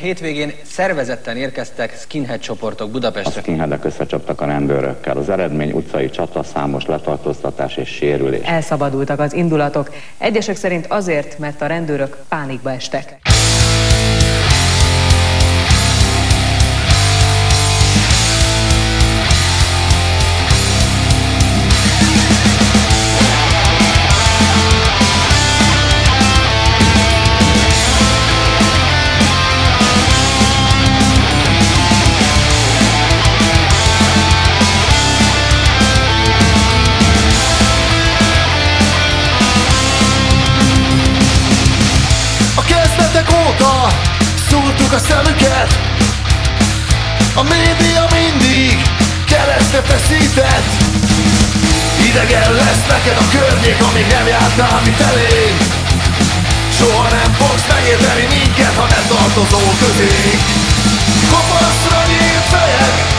Hétvégén szervezetten érkeztek skinhead csoportok A Budapestre. skinheadek összecsaptak a rendőrökkel. Az eredmény utcai csata, számos letartóztatás és sérülés. Elszabadultak az indulatok. Egyesek szerint azért, mert a rendőrök pánikba estek. A szemüket A média mindig keresztre feszített. Idegen lesz neked a környék, amíg nem jártál mi felénk Soha nem fogsz megérteni minket, ha nem tartozol közénk. Kopaszra nyílt fejek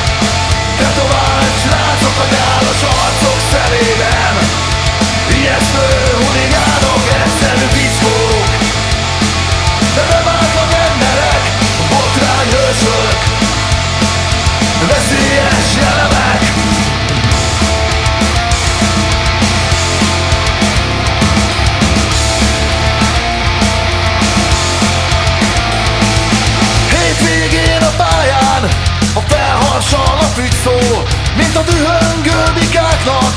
a dühöngő bikáknak.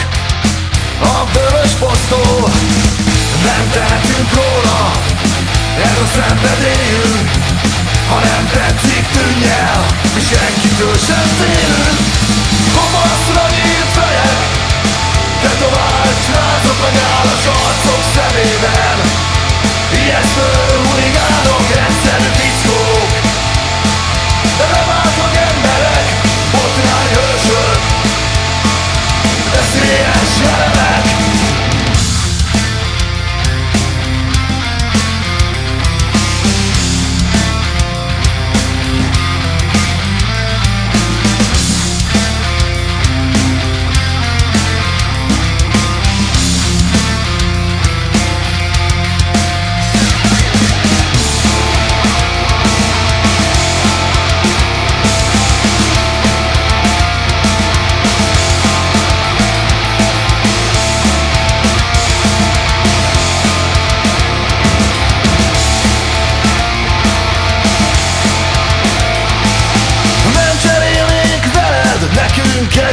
A vörös posztó Nem tehetünk róla. Ez a szenvedélyünk Ha nem tetszik tűnj el Mi senkitől sem félünk. Kopaszra nyílt fejek Tetovált srácok a nyálas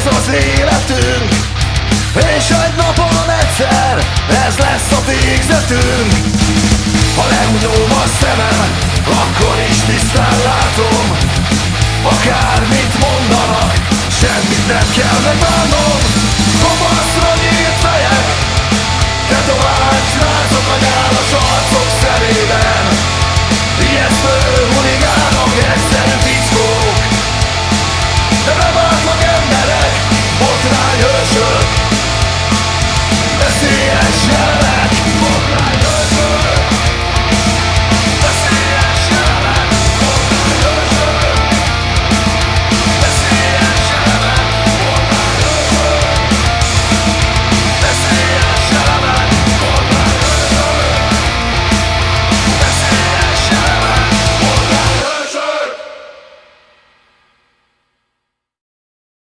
az életünk. És egy napon egyszer, ez lesz a végzetünk. Ha lehunyom a szemem, akkor is tisztán látom. Akármit mondanak, semmit nem kell megbánnom